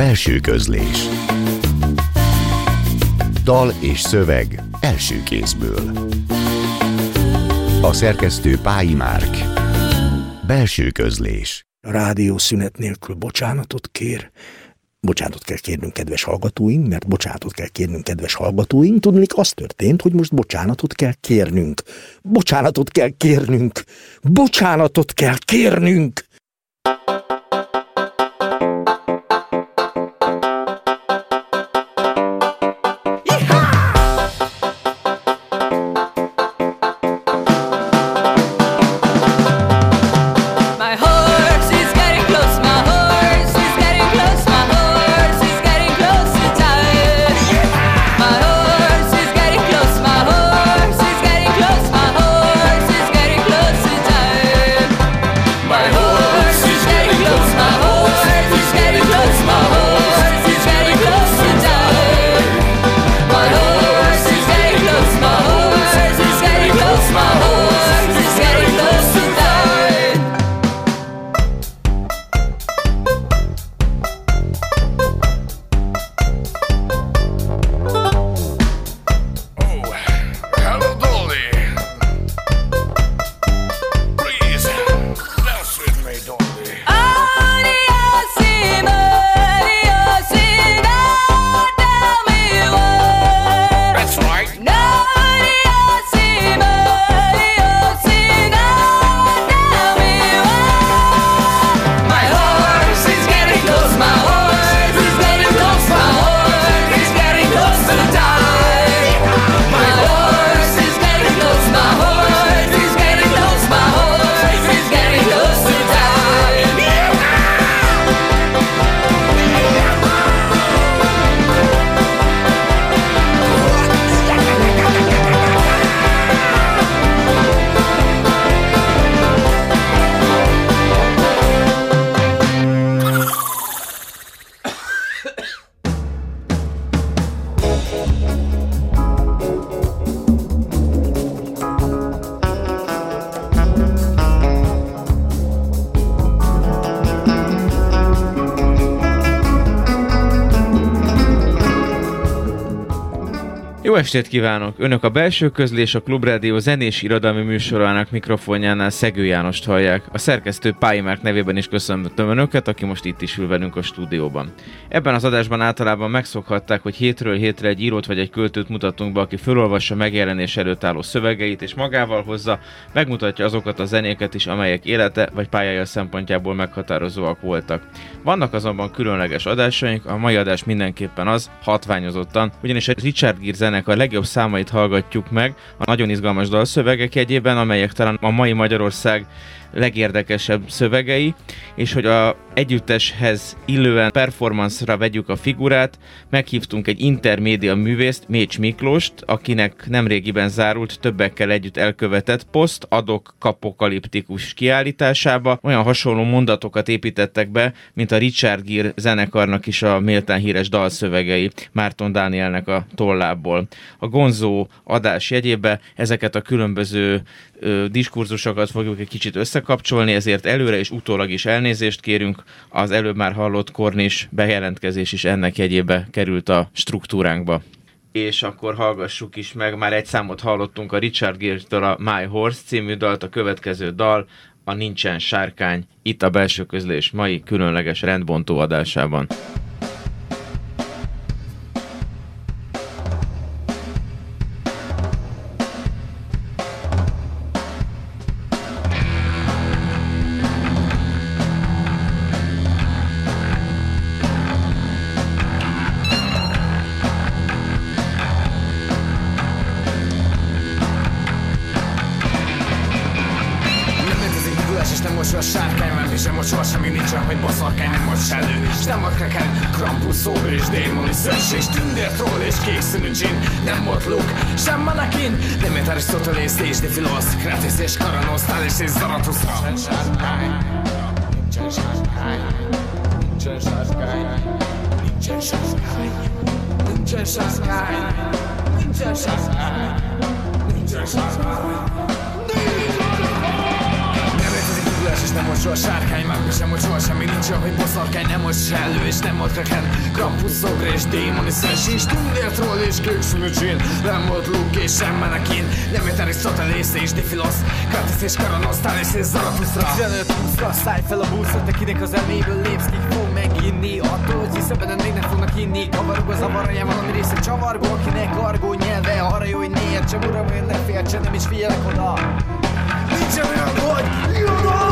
Belső közlés Dal és szöveg első kézből A szerkesztő Pályi Márk Belső közlés A rádió szünet nélkül bocsánatot kér, Bocsánatot kell kérnünk, kedves hallgatóink, mert bocsánatot kell kérnünk, kedves hallgatóink. Tudnék, az történt, hogy most bocsánatot kell kérnünk. Bocsánatot kell kérnünk. Bocsánatot kell kérnünk. Estét kívánok! Önök a belső közlés a Klubrádió zenés irodalmi műsorának mikrofonjánál Szegő Jánost hallják. A szerkesztő Pályi Márk nevében is köszöntöm Önöket, aki most itt is ül velünk a stúdióban. Ebben az adásban általában megszokhatták, hogy hétről hétre egy írót vagy egy költőt mutatunk be, aki felolvassa megjelenés előtt álló szövegeit, és magával hozza, megmutatja azokat a zenéket is, amelyek élete vagy pályája szempontjából meghatározóak voltak. Vannak azonban különleges adásaink, a mai adás mindenképpen az, hatványozottan, ugyanis egy Richard Gere zenekar legjobb számait hallgatjuk meg, a nagyon izgalmas dalszövegek egyében, amelyek talán a mai Magyarország legérdekesebb szövegei, és hogy a együtteshez illően performance-ra vegyük a figurát, meghívtunk egy intermédia művészt, Mécs Miklóst, akinek nemrégiben zárult többekkel együtt elkövetett poszt adok kapokaliptikus kiállításába. Olyan hasonló mondatokat építettek be, mint a Richard Gere zenekarnak is a méltán híres dalszövegei Márton Dánielnek a tollából. A Gonzó adás jegyébe ezeket a különböző ö, diskurzusokat fogjuk egy kicsit összekapcsolni, ezért előre és utólag is elnézést kérünk. Az előbb már hallott kornis bejelentkezés is ennek jegyébe került a struktúránkba. És akkor hallgassuk is meg, már egy számot hallottunk a Richard Gere-től a My Horse című dalt, a következő dal, a Nincsen Sárkány, itt a belső közlés mai különleges rendbontó adásában. nincsen sárkány, nincsen sárkány, nincsen sárkány. És nem mocsol a sárkány, már sem mocsol semmi nincs, ahogy boszorkány nem mocs sellő, és nem ott raken Krampus szobra és démon és szes, és tundért ról és kék színű Nem volt Luke és sem menekin, nem jött erős szatelész és difilosz Katisz és karanosztál és és zaratuszra 15-20-ra szállj fel a buszra, te kinek az elméből lépsz, kik fog meginni Attól, hogy hiszem benned még nem fognak inni Kavarog az avaraján valami része csavargó Akinek argó nyelve arra jó, hogy ne értse Uram, olyan ne féltse, nem is figyelek oda. Nincsen olyan, hogy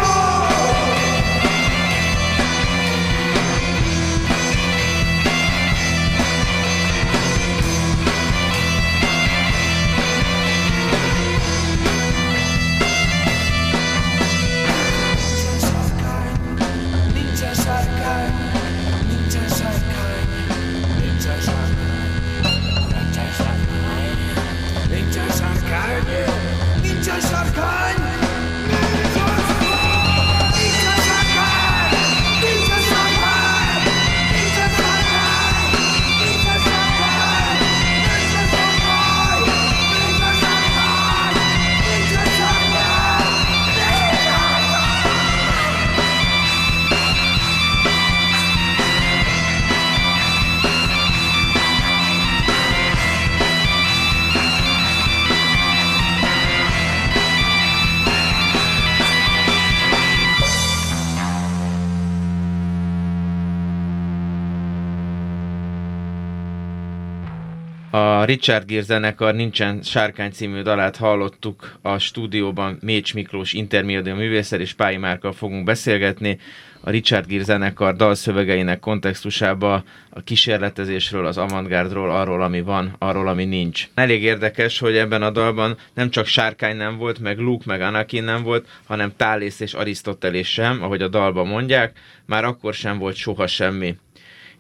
A Richard Gere zenekar Nincsen Sárkány című dalát hallottuk a stúdióban Mécs Miklós intermédia művészer és Pályi Márkkal fogunk beszélgetni. A Richard Gere zenekar dalszövegeinek kontextusába a kísérletezésről, az avantgárdról, arról, ami van, arról, ami nincs. Elég érdekes, hogy ebben a dalban nem csak Sárkány nem volt, meg Luke, meg Anakin nem volt, hanem Tálész és Arisztoteles sem, ahogy a dalban mondják, már akkor sem volt soha semmi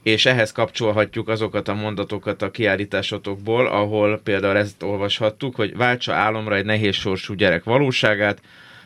és ehhez kapcsolhatjuk azokat a mondatokat a kiállításotokból, ahol például ezt olvashattuk, hogy váltsa álomra egy nehéz sorsú gyerek valóságát,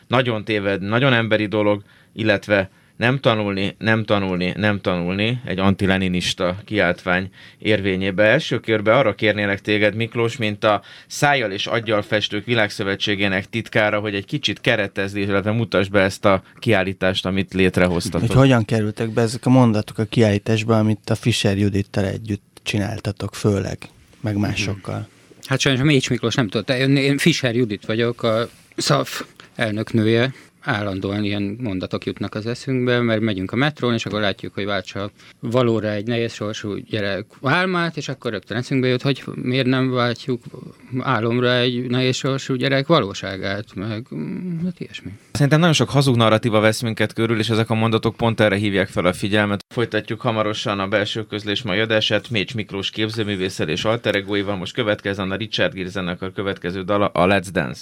nagyon téved, nagyon emberi dolog, illetve nem tanulni, nem tanulni, nem tanulni, egy antileninista kiáltvány érvényébe. Első körbe arra kérnélek téged, Miklós, mint a Szájjal és Aggyal Festők Világszövetségének titkára, hogy egy kicsit keretezd, illetve mutasd be ezt a kiállítást, amit létrehoztatok. Hogy hogyan kerültek be ezek a mondatok a kiállításba, amit a Fischer Judittal együtt csináltatok főleg, meg másokkal? Hát sajnos Mécs Miklós nem tudta. Én Fischer Judit vagyok, a SZAF elnöknője, állandóan ilyen mondatok jutnak az eszünkbe, mert megyünk a metrón, és akkor látjuk, hogy váltsa valóra egy nehéz sorsú gyerek álmát, és akkor rögtön eszünkbe jut, hogy miért nem váltjuk álomra egy nehéz sorsú gyerek valóságát, meg hát ilyesmi. Szerintem nagyon sok hazug narratíva vesz minket körül, és ezek a mondatok pont erre hívják fel a figyelmet. Folytatjuk hamarosan a belső közlés mai adását, Mécs Miklós képzőművészel és alteregóival. Most következzen a Richard Gere a következő dala, a Let's Dance.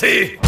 Mindenki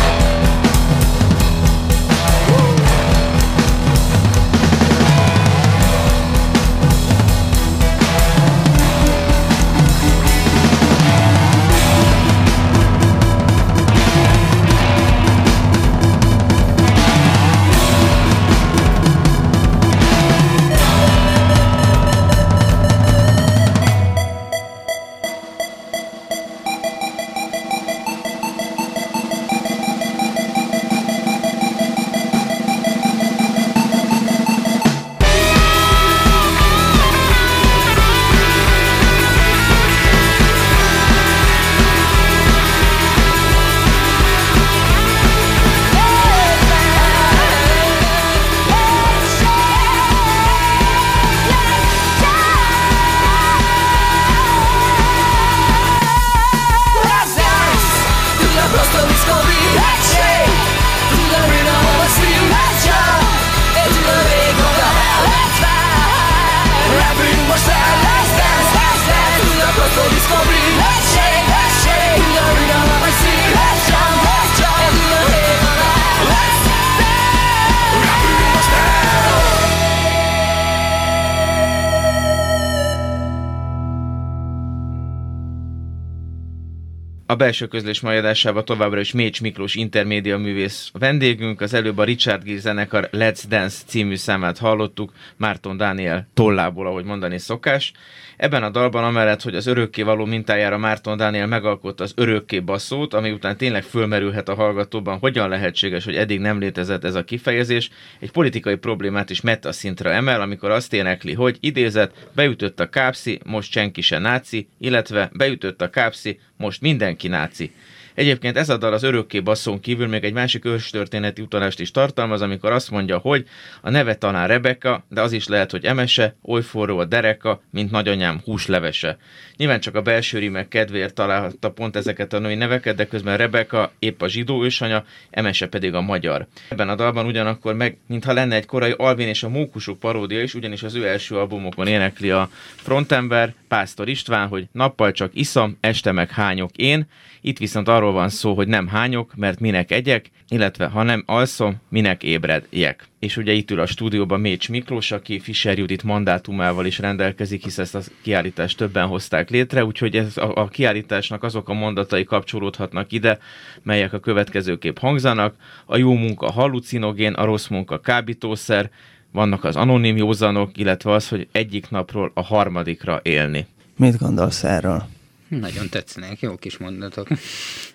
belső közlés mai továbbra is Mécs Miklós intermédia művész vendégünk. Az előbb a Richard Gere zenekar Let's Dance című számát hallottuk, Márton Dániel tollából, ahogy mondani szokás. Ebben a dalban amellett, hogy az örökké való mintájára Márton Dániel megalkotta az örökké basszót, ami után tényleg fölmerülhet a hallgatóban, hogyan lehetséges, hogy eddig nem létezett ez a kifejezés, egy politikai problémát is meta szintre emel, amikor azt énekli, hogy idézet, beütött a kápszi, most senki se náci, illetve beütött a kápszi, most mindenki náci. Egyébként ez a dal az örökké basszón kívül még egy másik őstörténeti utalást is tartalmaz, amikor azt mondja, hogy a neve talán Rebeka, de az is lehet, hogy Emese, oly forró a dereka, mint nagyanyám húslevese. Nyilván csak a belső rímek kedvéért találhatta pont ezeket a női neveket, de közben Rebeka épp a zsidó ősanya, Emese pedig a magyar. Ebben a dalban ugyanakkor meg, mintha lenne egy korai Alvin és a Mókusok paródia is, ugyanis az ő első albumokon énekli a frontember, Pásztor István, hogy nappal csak iszom, este meg hányok én, itt viszont arról van szó, hogy nem hányok, mert minek egyek, illetve ha nem alszom, minek ébredjek. És ugye itt ül a stúdióban Mécs Miklós, aki Fischer Judit mandátumával is rendelkezik, hisz ezt a kiállítást többen hozták létre, úgyhogy ez a, a kiállításnak azok a mondatai kapcsolódhatnak ide, melyek a következőképp hangzanak. A jó munka hallucinogén, a rossz munka kábítószer, vannak az anonim józanok, illetve az, hogy egyik napról a harmadikra élni. Mit gondolsz erről? Nagyon tetszenek, jó kis mondatok.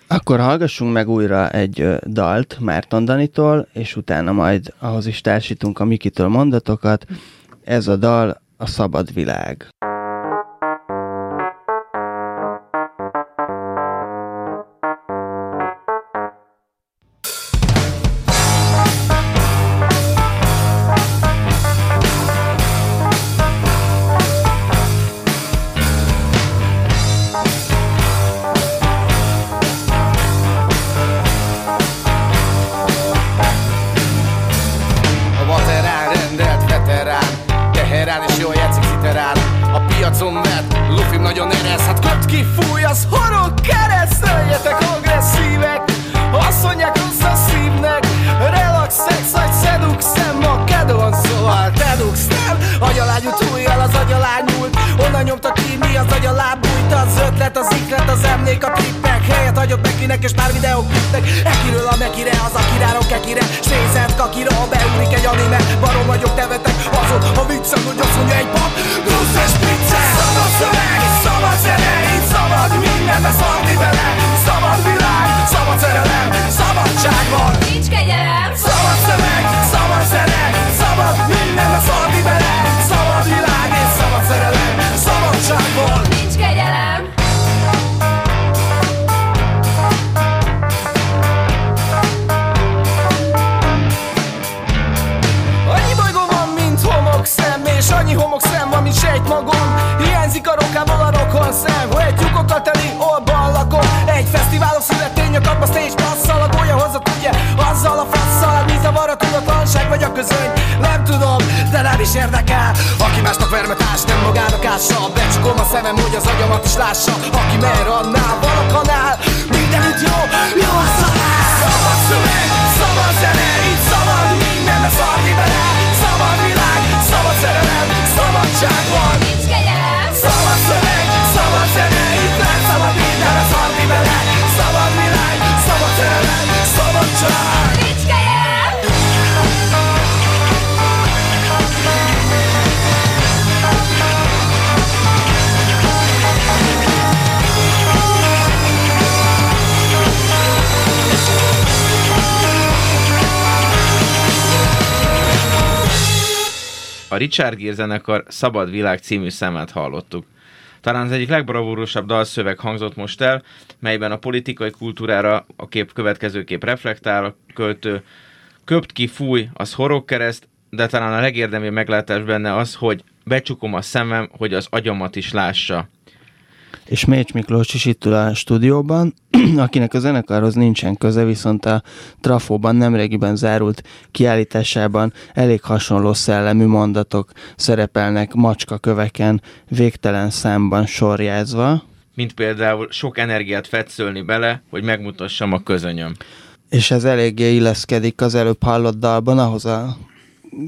Akkor hallgassunk meg újra egy dalt Márton Danitól, és utána majd ahhoz is társítunk a Mikitől mondatokat. Ez a dal a Szabad Világ. Az agyaláb bújt Az ötlet, az iklet, az emlék, a trippek Helyet hagyok nekinek és pár videóklipnek Ekiről a mekire, az akiráról kekire Snézent kakira, beugrik egy anime Barom vagyok, nevetek azon A viccem, hogy azt mondja egy pap. Pluszes pizza Szabad szöveg, szabad zene Így szabad mindenbe szarni bele Szabad világ, szabad szerelem Szabadság van közöny. Nem tudom, de nem is érdekel. Aki másnak vermetás, nem magának ássa. Becsukom a szemem, hogy az agyamat is lássa. Aki mer annál, van a kanál. Mindenütt jó, jó a szalál Szabad szöveg, szabad zene Itt szabad minden, de szarni bele. Szabad világ, szabad szerelem Szabadság van. Nincs kegyelem. Szabad szöveg, szabad zene Itt lehet szabad minden, de szarni bele. Szabad világ, szabad szerelem Szabadság A Richard Gere zenekar Szabad Világ című számát hallottuk. Talán az egyik legbravúrosabb dalszöveg hangzott most el, melyben a politikai kultúrára a kép következőképp reflektál, a költő köpt ki, fúj, az horogkereszt, de talán a legérdeműbb meglátás benne az, hogy becsukom a szemem, hogy az agyamat is lássa. És Mécs Miklós is itt ül a stúdióban, akinek a zenekarhoz nincsen köze, viszont a Trafóban nemrégiben zárult kiállításában elég hasonló szellemű mondatok szerepelnek macska köveken, végtelen számban sorjázva, Mint például sok energiát fetszölni bele, hogy megmutassam a közönyöm. és ez eléggé illeszkedik az előbb hallott dalban ahhoz a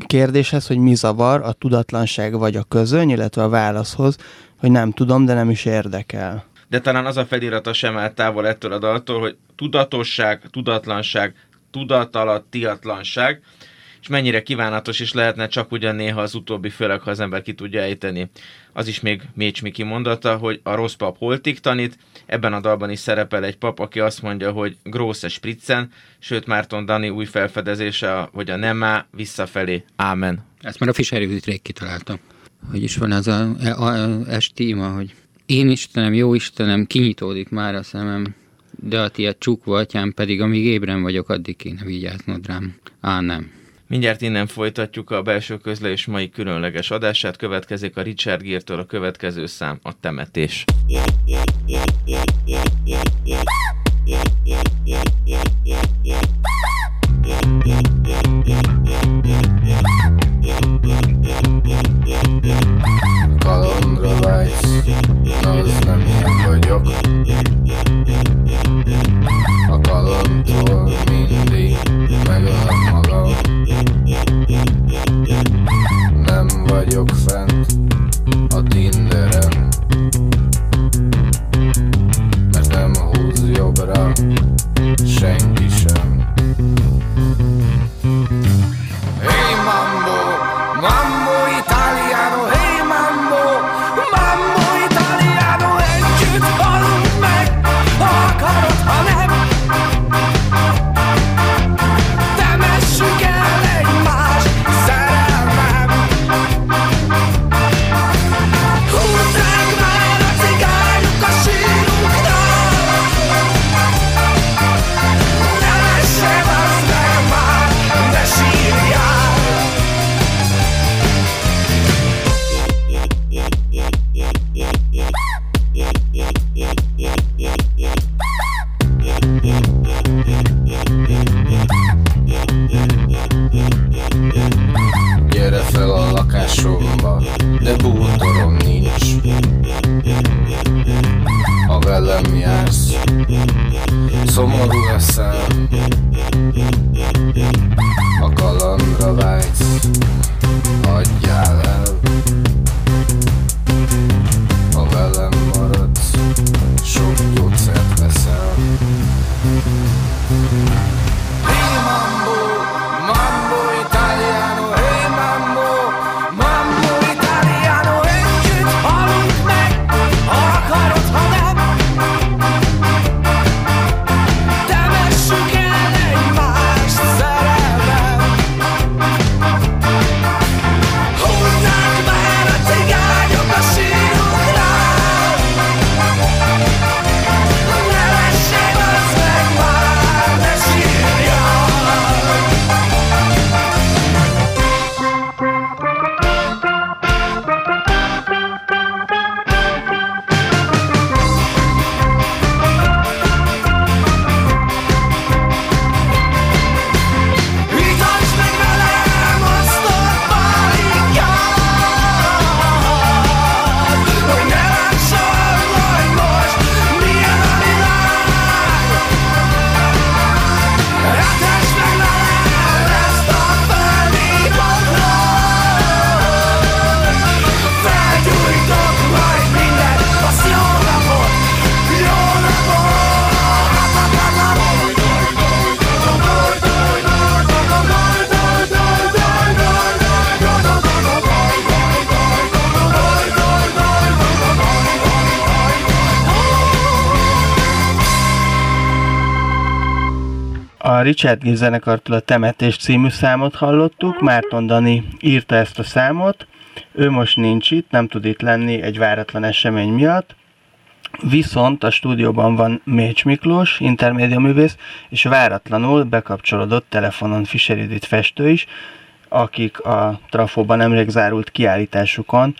kérdéshez, hogy mi zavar, a tudatlanság vagy a közöny, illetve a válaszhoz, hogy nem tudom, de nem is érdekel. De talán az a felirata sem áll távol ettől a daltól, hogy tudatosság, tudatlanság, tudatalattiatlanság, és mennyire kívánatos is lehetne csak ugyan néha az utóbbi, főleg ha az ember ki tudja ejteni. Az is még Mécs Miki mondata, hogy a rossz pap holtig tanít, ebben a dalban is szerepel egy pap, aki azt mondja, hogy Grosse Spritzen, sőt Márton Dani új felfedezése, hogy a nem á, visszafelé, ámen. Ezt már a Fischer Judit rég kitalálta. Hogy is van az a, a, a esti ima, hogy én Istenem, jó Istenem, kinyitódik már a szemem, de a tiéd csukva, atyám, pedig amíg ébren vagyok, addig kéne vigyáznod rám. Á, nem. Mindjárt innen folytatjuk a belső közlés mai különleges adását, következik a Richard Gere-től a következő szám, a temetés. Kalandra vágysz, nem vagyok. A kalandtól mindig megölöm magam. Nem vagyok fent A Richard Gere zenekartól a Temetés című számot hallottuk, Márton Dani írta ezt a számot, ő most nincs itt, nem tud itt lenni egy váratlan esemény miatt, Viszont a stúdióban van Mécs Miklós, intermédia művész, és váratlanul bekapcsolódott telefonon Fischer Judit festő is, akik a Trafóban nemrég zárult kiállításukon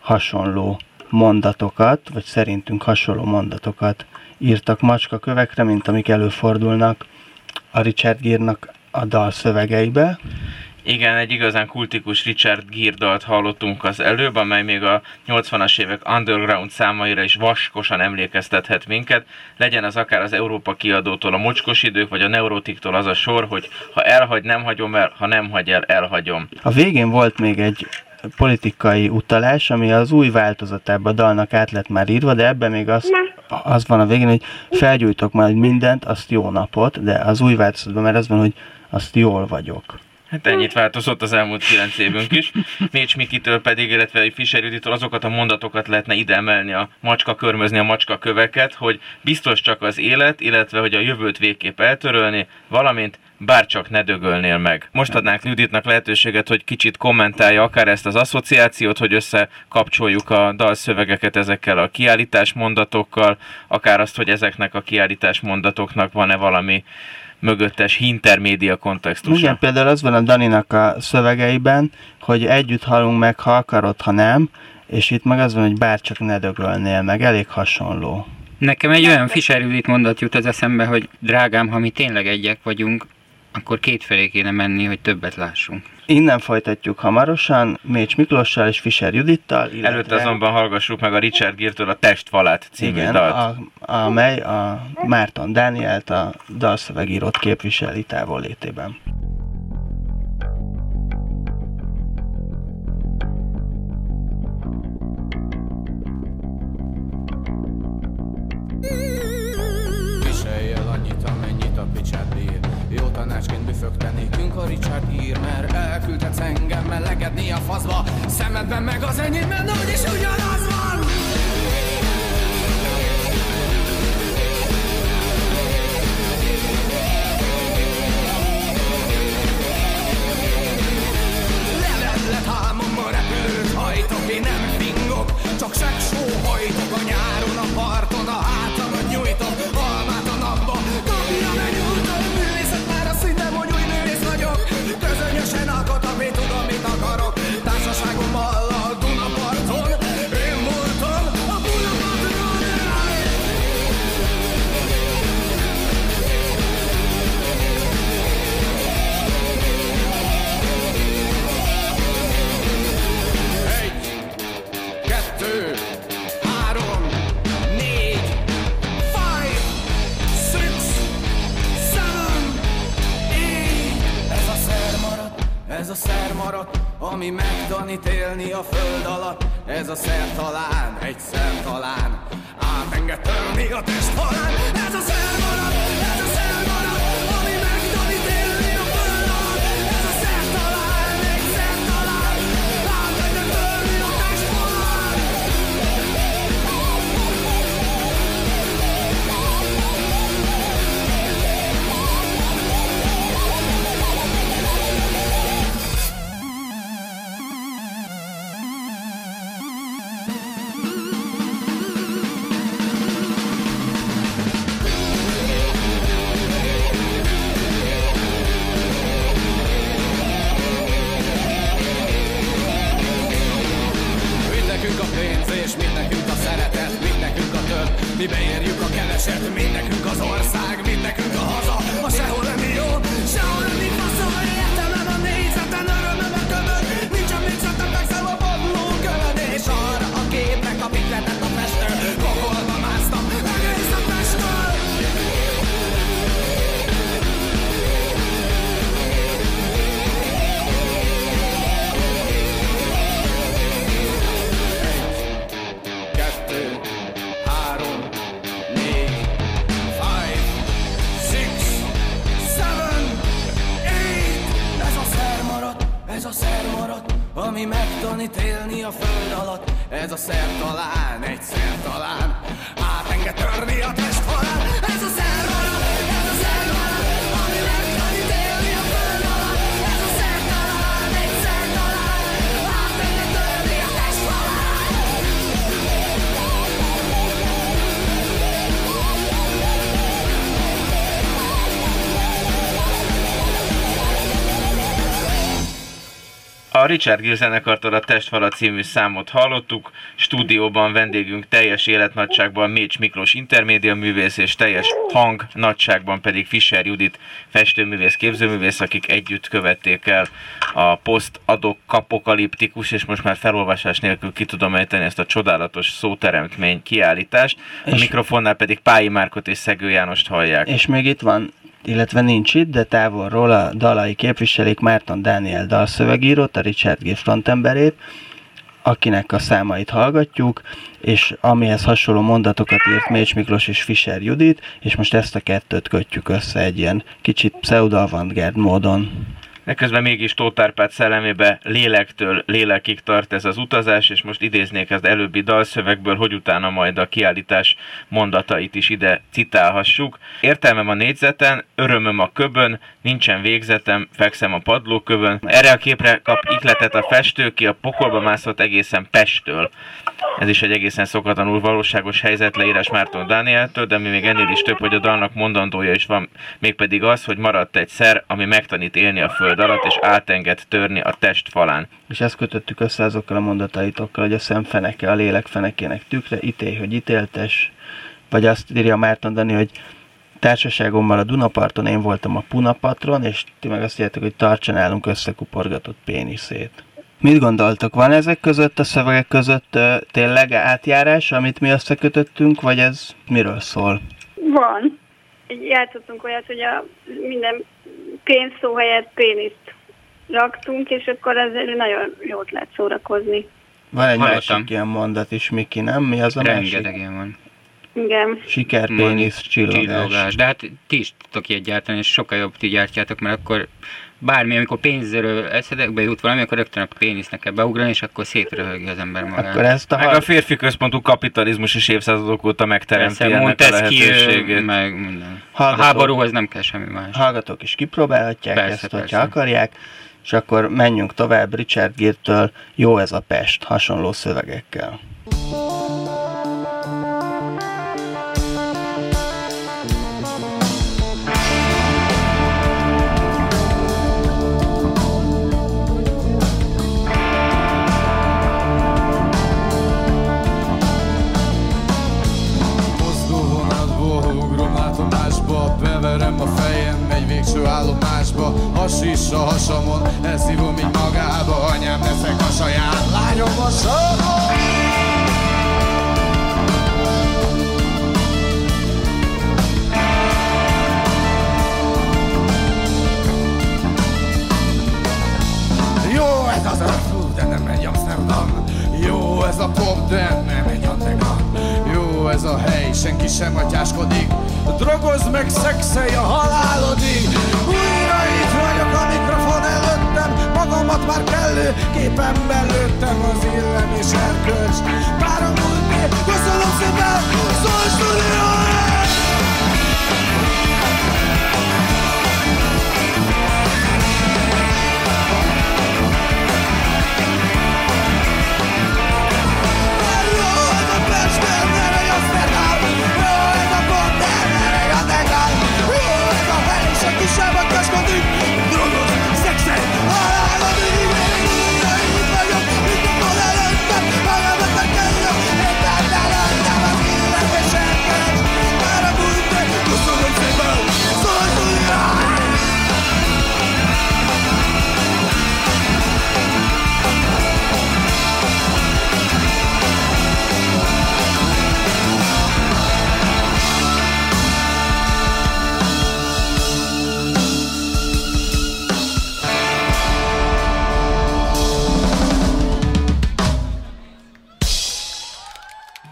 hasonló mondatokat, vagy szerintünk hasonló mondatokat írtak macska kövekre, mint amik előfordulnak a Richard Gírnak a dal szövegeibe. Igen, egy igazán kultikus Richard Gere dalt hallottunk az előbb, amely még a 80-as évek underground számaira is vaskosan emlékeztethet minket. Legyen az akár az Európa kiadótól a Mocskos idők, vagy a Neurotiktól az a sor, hogy ha elhagy, nem hagyom el, ha nem hagy el, elhagyom. A végén volt még egy politikai utalás, ami az új változatában a dalnak át lett már írva, de ebben még az, az van a végén, hogy felgyújtok majd mindent, azt jó napot, de az új változatban már az van, hogy azt jól vagyok. Hát ennyit változott az elmúlt kilenc évünk is. Mécs Mikitől pedig, illetve Fischer Juditól azokat a mondatokat lehetne ide emelni a macska körmözni a macska köveket, hogy biztos csak az élet, illetve hogy a jövőt végképp eltörölni, valamint bárcsak ne dögölnél meg. Most adnánk Juditnak lehetőséget, hogy kicsit kommentálja akár ezt az asszociációt, hogy összekapcsoljuk a dalszövegeket ezekkel a kiállítás mondatokkal, akár azt, hogy ezeknek a kiállítás mondatoknak van-e valami mögöttes intermédia kontextusa. Igen, például az van a Daninak a szövegeiben, hogy együtt halunk meg, ha akarod, ha nem, és itt meg az van, hogy bárcsak ne dögölnél meg, elég hasonló. Nekem egy olyan Fischer Judit mondat jut az eszembe, hogy drágám, ha mi tényleg egyek vagyunk, akkor kétfelé kéne menni, hogy többet lássunk. Innen folytatjuk hamarosan Mécs Miklóssal és Fischer Judittal. Illetve... Előtte azonban hallgassuk meg a Richard Gere-től a Testfalát című Igen, dalt. A, amely a Márton Dánielt a dalszövegírót képviseli távollétében. Tanácsként büfögte nékünk a Richard ír Mert elküldhetsz engem melegedni a faszba. Szemedben meg az enyémben úgyis ugyanaz van. Levetlet álmomban repülőt hajtok, én nem fingok Csak seg sóhajtok a nyáron megtanít élni a föld alatt. Ez a szer talán, egyszer talán, átenged a test falán. Ez a szer ami megtanít élni a föld alatt. Ez a szer talán, egyszer talán, átenged törni a test A Richard Gere zenekartól a Testfala című számot hallottuk, stúdióban vendégünk teljes életnagyságban Mécs Miklós intermédia művész és teljes hang nagyságban pedig Fischer Judit festőművész, képzőművész, akik együtt követték el a poszt adok kapokaliptikus, és most már felolvasás nélkül ki tudom ejteni ezt a csodálatos szóteremtmény kiállítást. A mikrofonnál pedig Pályi Márkot és Szegő Jánost hallják. És még itt van, illetve nincs itt, de távolról a dalai képviselik Márton Dániel dalszövegírót, a Richard Gere frontemberét, akinek a számait hallgatjuk, és amihez hasonló mondatokat írt Mécs Miklós és Fischer Judit, és most ezt a kettőt kötjük össze egy ilyen kicsit pseudo-avantgárd módon. De közben mégis Tóth Árpád szellemébe lélektől lélekig tart ez az utazás, és most idéznék az előbbi dalszövegből, hogy utána majd a kiállítás mondatait is ide citálhassuk. Értelmem a négyzeten, örömöm a köbön, nincsen végzetem, fekszem a padlókövön. Erre a képre kap ikletet a festő, ki a pokolba mászott egészen Pesttől. Ez is egy egészen szokatlanul valóságos helyzet leírás Márton Dánieltől, de ami még ennél is több, hogy a dalnak mondandója is van, mégpedig az, hogy maradt egy szer, ami megtanít élni a föld alatt, és átenged törni a test falán. És ezt kötöttük össze azokkal a mondataitokkal, hogy a szem feneke a lélek fenekének tükre, ítélj, hogy ítéltes, vagy azt írja Márton Dani, hogy társaságommal a Dunaparton én voltam a Punapatron, és ti meg azt írjátok, hogy tartsa nálunk összekuporgatott péniszét. Mit gondoltok? Van ezek között, a szövegek között tényleg átjárás, amit mi összekötöttünk, vagy ez miről szól? Van. Játszottunk olyat, hogy a minden pénzszó helyett péniszt raktunk, és akkor ezzel nagyon jót lehet szórakozni. Van egy Hallottam. másik ilyen mondat is, Miki, nem? Mi az a Rengeteg másik? ilyen van. Igen. Siker, pénisz, csillogás. Csillogás. De hát ti is tudtok ilyet gyártani, és sokkal jobb ti gyártjátok, mert akkor bármi, amikor pénzről eszedekbe jut valami, akkor rögtön a pénisznek kell beugrani, és akkor szétröhögi az ember magát. Akkor ezt a, Meg a férfi központú kapitalizmus is évszázadok óta megteremti Persze, ennek a lehetőségét. meg minden. A Hallgatók. háborúhoz nem kell semmi más. hallgatók is kipróbálhatják Persze, ezt, hogyha persze. akarják, és akkor menjünk tovább Richard Gere-től, jó ez a Pest, hasonló szövegekkel. Mozdó látomásba Beverem a fejem egy végső állomásba. Hasis a hasamon, elszívom így magába Anyám leszek a saját lányom a Jó ez az arcú, de nem egy Amsterdam. Jó ez a pop, de nem egy Ez a hely, senki sem atyáskodik Drogozz meg, szexelj a halálodig. Újra itt vagyok a mikrofon előttem Magamat már kellő képemben lőttem Az illem és erkölcs Pár a múlt év, köszönöm szépen Szól stúdió!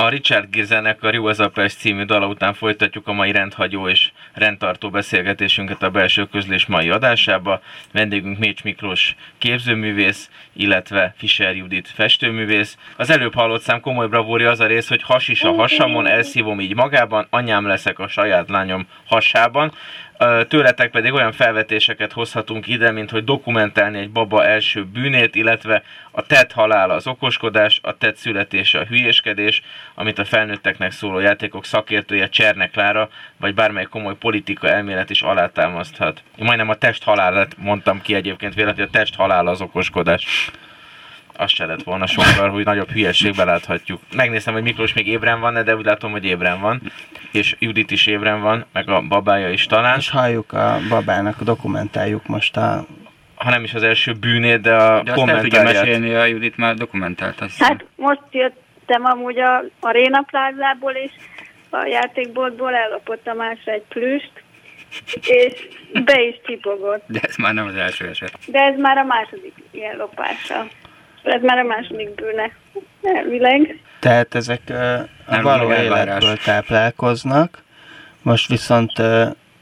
A Richard Gere zenekar Jó ez a Pest című dala után folytatjuk a mai rendhagyó és rendtartó beszélgetésünket a belső közlés mai adásába. Vendégünk Mécs Miklós képzőművész, illetve Fischer Judit festőművész. Az előbb hallott szám komoly bravúrja az a rész, hogy hasis a hasamon, elszívom így magában, anyám leszek a saját lányom hasában. Tőletek pedig olyan felvetéseket hozhatunk ide, mint hogy dokumentálni egy baba első bűnét, illetve a tett halála az okoskodás, a tett születése a hülyéskedés, amit a felnőtteknek szóló játékok szakértője Csernek Klára, vagy bármely komoly politika elmélet is alátámaszthat. Én majdnem a test halálát mondtam ki egyébként véletlenül, a test halála az okoskodás. Azt se lett volna sokkal, hogy nagyobb hülyeségbe láthatjuk. Megnéztem, hogy Miklós még ébren van de úgy látom, hogy ébren van. És Judit is ébren van, meg a babája is talán. És halljuk a babának, dokumentáljuk most a... Ha nem is az első bűnét, de a De azt kommentárját. mesélni, a Judit már dokumentált. Azt. Hát most jöttem amúgy a Arena plázából, és a játékboltból ellopott a másra egy plüst, és be is csipogott. De ez már nem az első eset. De ez már a második ilyen lopása. Ez már a második bűne. Elvileg. Tehát ezek a való életből táplálkoznak. Most viszont,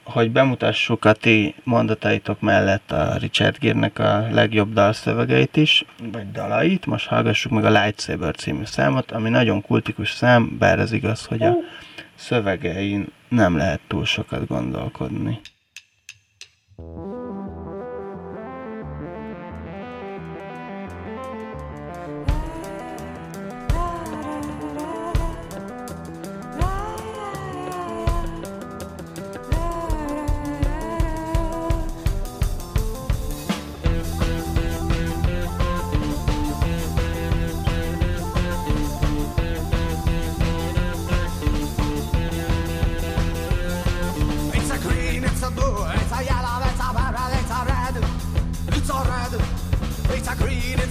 hogy bemutassuk a ti mondataitok mellett a Richard Gere-nek a legjobb dalszövegeit is, vagy dalait, most hallgassuk meg a Lightsaber című számot, ami nagyon kultikus szám, bár ez igaz, hogy a szövegein nem lehet túl sokat gondolkodni. It's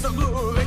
a green,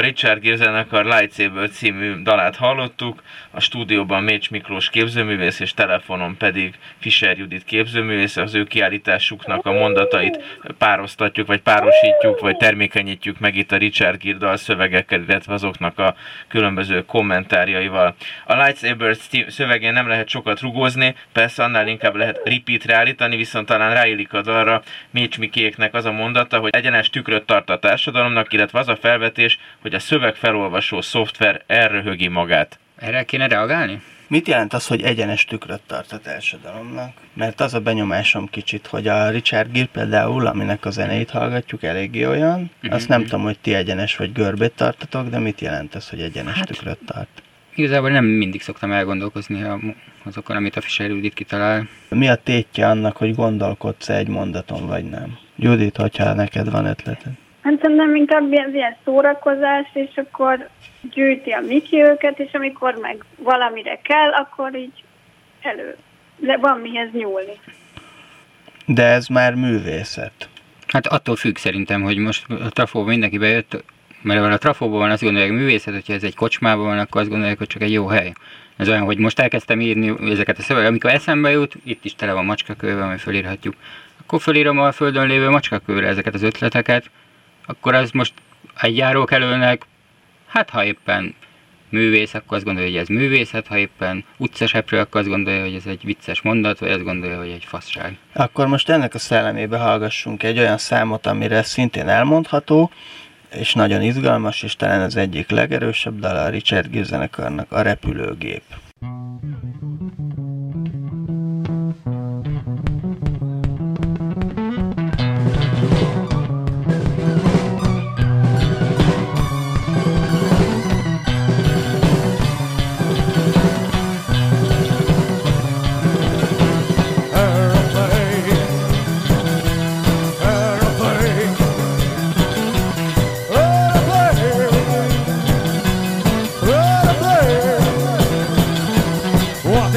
A Richard Gere zenekar Lightsaber című dalát hallottuk, a stúdióban Mécs Miklós képzőművész és telefonon pedig Fischer Judit képzőművész, az ő kiállításuknak a mondatait pároztatjuk, vagy párosítjuk, vagy termékenyítjük meg itt a Richard Gere dal szövegekkel, illetve azoknak a különböző kommentárjaival. A Lightsaber szövegén nem lehet sokat rugózni, persze annál inkább lehet repeatre állítani, viszont talán ráillik a dalra Mécs Mikéknek az a mondata, hogy egyenes tükröt tart a társadalomnak, illetve az a felvetés, hogy a szövegfelolvasó szoftver elröhögi magát. Erre kéne reagálni? Mit jelent az, hogy egyenes tükröt tart a társadalomnak? Mert az a benyomásom kicsit, hogy a Richard Gere például, aminek a zenét hallgatjuk, eléggé olyan. Azt nem tudom, hogy ti egyenes vagy görbét tartatok, de mit jelent ez, hogy egyenes Hát- tükröt tart? Igazából nem mindig szoktam elgondolkozni a, azokon, amit a Fischer Judit kitalál. Mi a tétje annak, hogy gondolkodsz egy mondaton, vagy nem? Judit, hogyha neked van ötleted. Hát szerintem inkább ilyen, ilyen szórakozás, és akkor gyűjti a Miki őket, és amikor meg valamire kell, akkor így elő. De van mihez nyúlni. De ez már művészet. Hát attól függ szerintem, hogy most a trafóban mindenki bejött, mert a trafóban van azt gondolják művészet, hogyha ez egy kocsmában van, akkor azt gondolják, hogy csak egy jó hely. Ez olyan, hogy most elkezdtem írni ezeket a szövegeket, amikor eszembe jut, itt is tele van macskakővel, amit fölírhatjuk. Akkor fölírom a földön lévő macskakőre ezeket az ötleteket, akkor az most egy járókelőnek, hát ha éppen művész, akkor azt gondolja, hogy ez művészet, ha éppen utcaseprő, akkor azt gondolja, hogy ez egy vicces mondat, vagy azt gondolja, hogy egy fasság. Akkor most ennek a szellemébe hallgassunk egy olyan számot, amire szintén elmondható, és nagyon izgalmas, és talán az egyik legerősebb dala a Richard Gere zenekarnak, a repülőgép.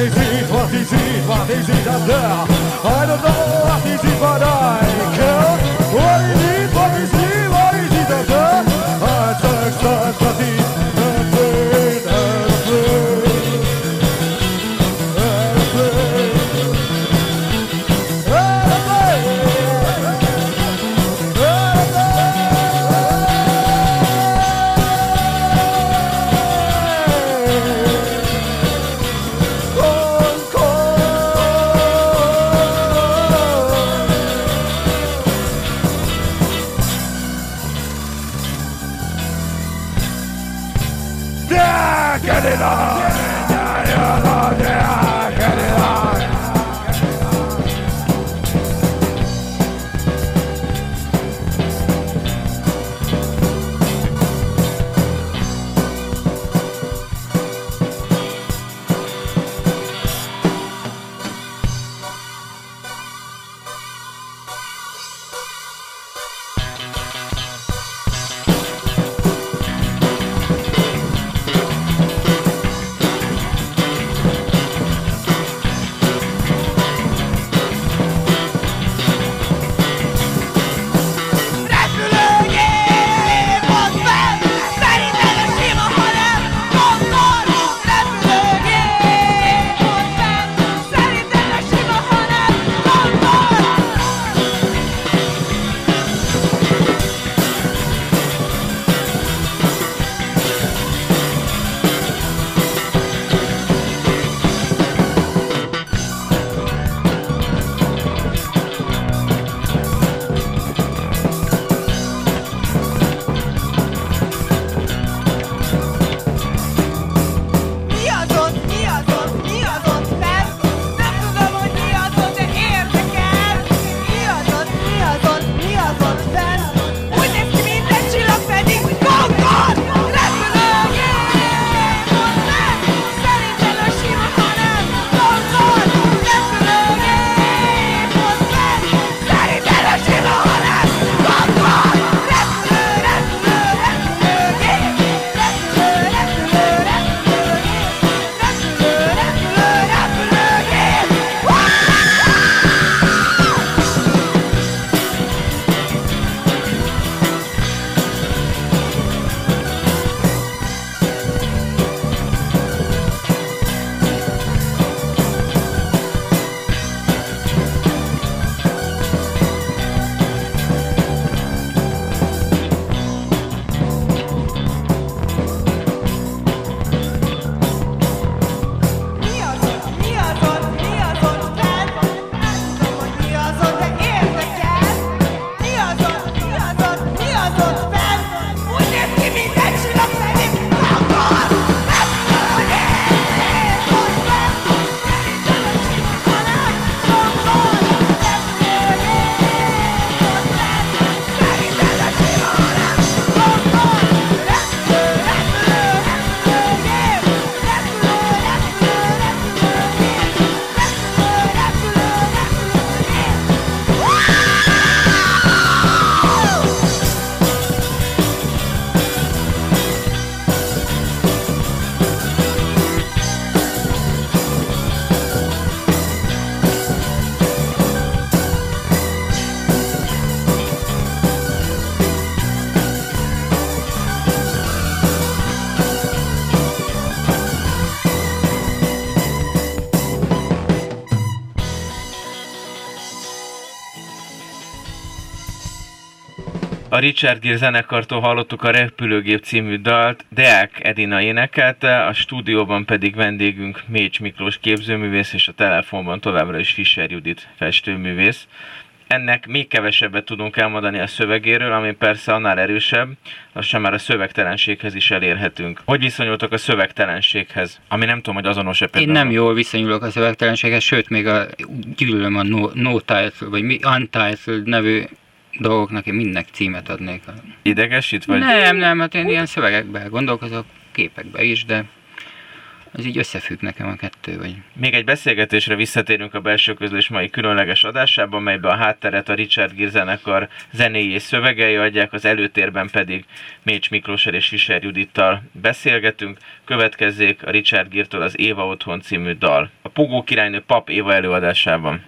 Is it? What is it? What is it up there? I don't know what is it, but I care. What is it? What is it? What is it up there? I search, search, what is airplane, Richard Gere zenekartól hallottuk a Repülőgép című dalt, Deák Edina énekelte, a stúdióban pedig vendégünk Mécs Miklós képzőművész, és a telefonban továbbra is Fischer Judit festőművész. Ennek még kevesebbet tudunk elmondani a szövegéről, ami persze annál erősebb, lassan már a szövegtelenséghez is elérhetünk. Hogy viszonyultak a szövegtelenséghez? Ami nem tudom, hogy azonos-e Én például. nem jól viszonyulok a szövegtelenséghez, sőt, még a, gyűlölöm a no, no title, vagy mi, untitled nevű dolgoknak én mindnek címet adnék. Idegesít? Vagy? Nem, nem, hát én ilyen szövegekben gondolkozok, képekbe is, de ez így összefügg nekem a kettő, vagy Még egy beszélgetésre visszatérünk a belső közlés mai különleges adásában, melyben a hátteret a Richard Gere zenekar zenéi és szövegei adják, az előtérben pedig Mécs Miklósel és Fischer Judittal beszélgetünk. Következzék a Richard Gere-től az Éva Otthon című dal. A Pogó királynő Pap Éva előadásában.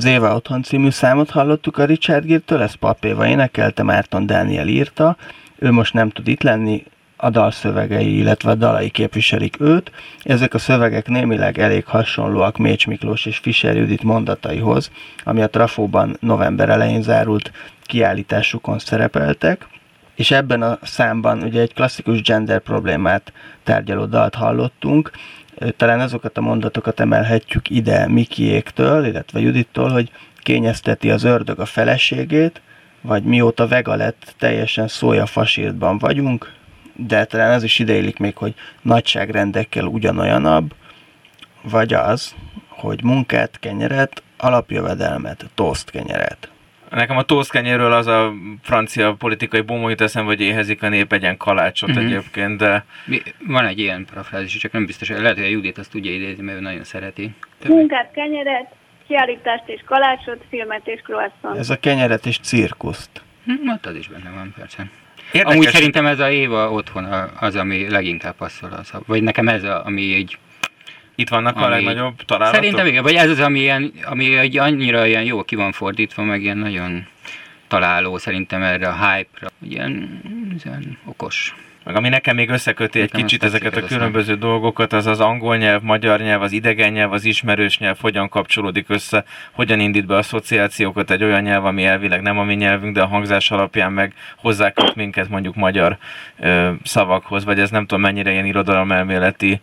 Az Éva Otthon című számot hallottuk a Richard Gere-től, ezt Pap Éva énekelte, Márton Dániel írta. Ő most nem tud itt lenni, a dalszövegei, illetve a dalai képviselik őt. Ezek a szövegek némileg elég hasonlóak Mécs Miklós és Fischer Judit mondataihoz, ami a Trafóban november elején zárult kiállításukon szerepeltek. És ebben a számban ugye egy klasszikus gender problémát tárgyaló dalt hallottunk, talán azokat a mondatokat emelhetjük ide Mikiéktől, illetve Judittól, hogy kényezteti az ördög a feleségét, vagy mióta vega lett, teljesen szója fasírtban vagyunk, de talán az is ideillik még, hogy nagyságrendekkel ugyanolyanabb, vagy az, hogy munkát, kenyeret, alapjövedelmet, toszt kenyeret. Nekem a tózkenyéről az a francia politikai boom jut eszembe, hogy éhezik a nép egyen kalácsot Mhm. egyébként, de Mi- Van egy ilyen parafrázis, csak nem biztos, lehet, hogy a Judit azt tudja idézni, mert ő nagyon szereti. Munkát, kenyeret, kiállítást és kalácsot, filmet és croissant. Ez a kenyeret és cirkuszt. Hm, ott az is benne van, persze. Érdekes, Amúgy szerintem ez a Éva otthon az, ami leginkább passzol. Az, vagy nekem ez, a, ami egy... itt vannak a ami- legnagyobb találatok. Szerintem igen, vagy ez az, ami, ilyen, ami egy annyira ilyen jó ki van fordítva, meg ilyen nagyon találó szerintem erre a hype-ra. Ilyen, ilyen okos. Meg ami nekem még összeköti egy kicsit ezeket a a különböző dolgokat, az az angol nyelv, magyar nyelv, az idegen nyelv, az ismerős nyelv, hogyan kapcsolódik össze, hogyan indít be asszociációkat egy olyan nyelv, ami elvileg nem a mi nyelvünk, de a hangzás alapján meg hozzáköt minket mondjuk magyar ö, szavakhoz, vagy ez nem tudom mennyire ilyen irodalomelméleti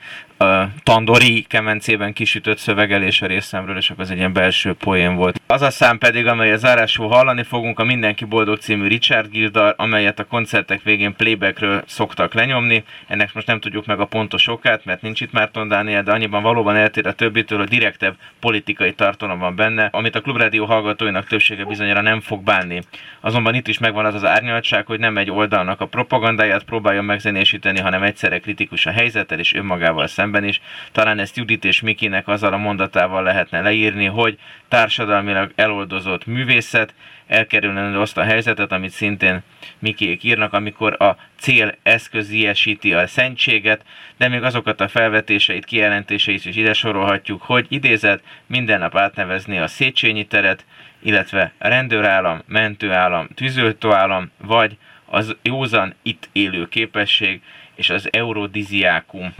tandori kemencében kisütött szövegelés a részemről, és akkor ez egy ilyen belső poén volt. Az a szám pedig, amelyet zárásul hallani fogunk, a Mindenki Boldog című Richard Gildar, amelyet a koncertek végén playbackről szoktak lenyomni. Ennek most nem tudjuk meg a pontos okát, mert nincs itt Márton Dániel, de annyiban valóban eltér a többitől, hogy direktebb politikai tartalom van benne, amit a Klubrádió hallgatóinak többsége bizonyára nem fog bánni. Azonban itt is megvan az az árnyaltság, hogy nem egy oldalnak a propagandáját próbálja megzenésíteni, hanem egyszerre kritikus a helyzettel és önmagával szemben is. Talán ezt Judit és Mikinek azzal a mondatával lehetne leírni, hogy társadalmilag eloldozott művészet, elkerülendő azt a helyzetet, amit szintén Mikiék írnak, amikor a cél eszköziesíti a szentséget, de még azokat a felvetéseit, kijelentéseit is ide sorolhatjuk, hogy idézet minden nap átnevezni a Széchenyi teret, illetve rendőrállam, mentőállam, tűzoltóállam, vagy az józan itt élő képesség és az eurodiziákum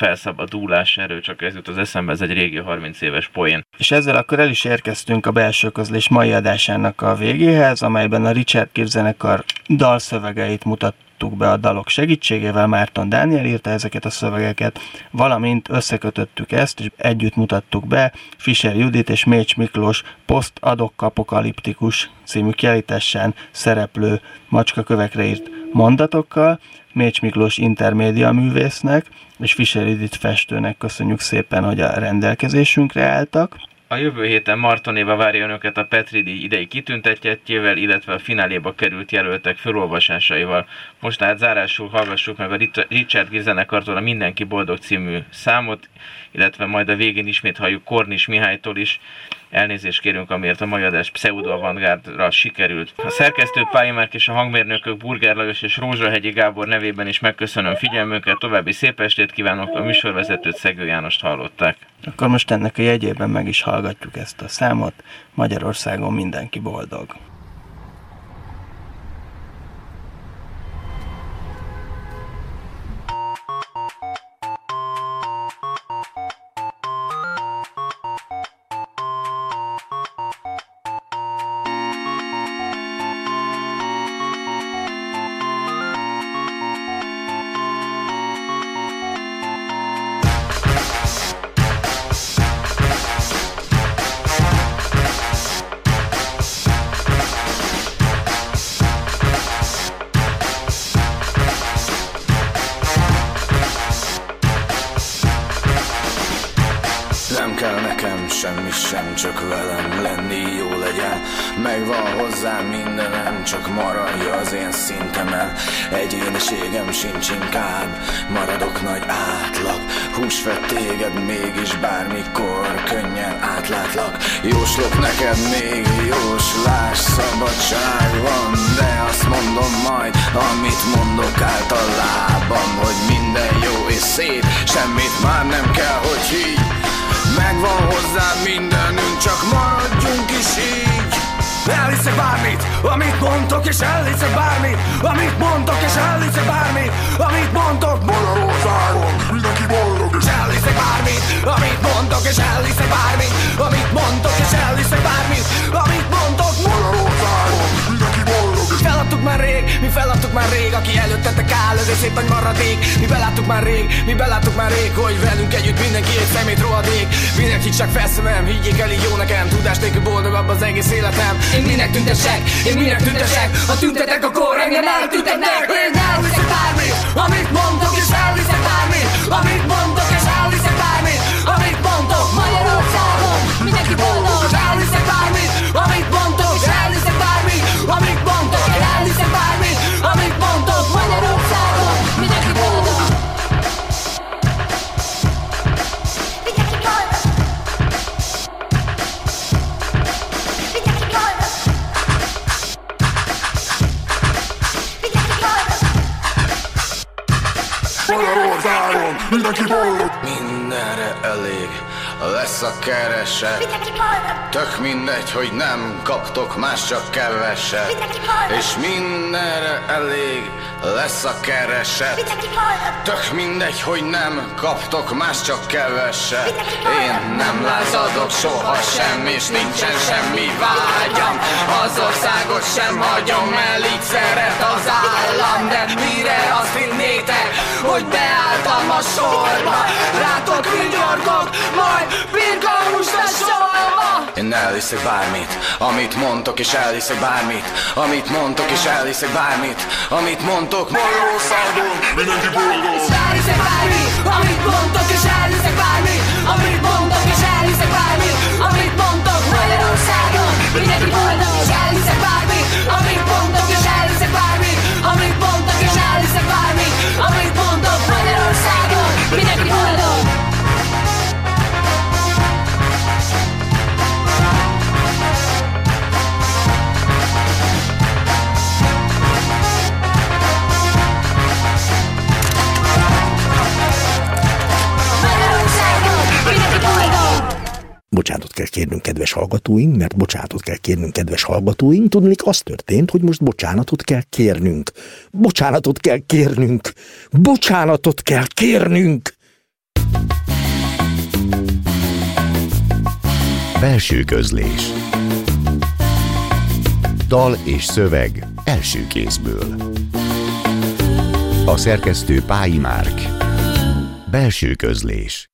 felszabadulás erről csak ez jut az eszembe, ez egy régi 30 éves poén. És ezzel akkor el is érkeztünk a belső közlés mai adásának a végéhez, amelyben a Richard Kirk zenekar dalszövegeit mutattuk be a dalok segítségével. Márton Dániel írta ezeket a szövegeket, valamint összekötöttük ezt, és együtt mutattuk be Fischer Judit és Mécs Miklós post-apokaliptikus című kiállításán szereplő macskakövekre írt mondatokkal. Mécs Miklós intermédia művésznek és Fischer Judit festőnek köszönjük szépen, hogy a rendelkezésünkre álltak. A jövő héten Martonéba várja önöket a Petridi idei kitüntetjetjével, illetve a fináléba került jelöltek felolvasásaival. Most tehát zárásul hallgassuk meg a Richard Gere zenekartól a Mindenki Boldog című számot, illetve majd a végén ismét halljuk Kornis Mihálytól is. Elnézést kérünk, amiért a mai adás pseudo sikerült. A szerkesztő Pályamárk és a hangmérnökök Burger Lajos és Rózsahegyi Gábor nevében is megköszönöm figyelmüket, további szép estét kívánok, a műsorvezetőt Szegő Jánost hallották. Akkor most ennek a jegyében meg is hallgatjuk ezt a számot. Magyarországon mindenki boldog. Átlátlak Jóslok neked még jóslás, szabadság van De azt mondom majd, amit mondok általában Hogy minden jó és szép, semmit már nem kell, hogy így Megvan hozzá mindenünk, csak maradjunk is így Elhiszek bármit, amit mondtok, és elhiszek bármit Amit mondtok, és elhiszek bármit Amit mondtok Magyarországon mindenki boldog És elhiszek bármit, amit mondtok, és elhiszek bármit Amit mondtok, és elhiszek bármit Amit mondtok Feladtuk már rég, mi feladtuk már rég Aki előttetek áll, ez egy szép nagy maradék. Mi beláttuk már rég, mi beláttuk már rég Hogy velünk együtt mindenki egy szemét rohadék. Mindenki csak felszemem, higgyék el így jó nekem Tudás nélkül boldogabb az egész életem. Én minek tüntessek, én minek tüntessek Ha tüntetek, akkor engem eltüntetnek Én elviszek bármit, amit mondtok És elviszek bármit, amit mondtok És elviszek bármit, amit mondtok Magyarországon. Mindenki boldog És elviszek Magyarországon mindenki boldog Mindenre elég. Lesz a kereset. Tök mindegy, hogy nem kaptok más, csak keveset. És mindenre elég lesz a kereset. Tök mindegy, hogy nem kaptok más, csak keveset. Én nem lázadok soha sem, és nincsen semmi vágyam. Az országot sem hagyom el, így szeret az állam. De mire azt hinnétek, hogy beálltam a sorba? Rátok vigyorgok, majd sorba Én elhiszek bármit, amit mondtok, és elhiszek bármit. Amit mondtok, és elhiszek bármit. Amit mondtok, Magyarországon mindenki boldog. És elhiszek bármit, amit mondtok, és elhiszek bármit. Amit mondtok, és elhiszek bármit. Amit mondtok Magyarországon. Mindenki boldog, bocsánatot kell kérnünk, kedves hallgatóink, mert bocsánatot kell kérnünk, kedves hallgatóink. Tudnék, az történt, hogy most bocsánatot kell kérnünk. Bocsánatot kell kérnünk. Bocsánatot kell kérnünk. Belső közlés Dal és szöveg első kézből A szerkesztő Pályi Márk Belső közlés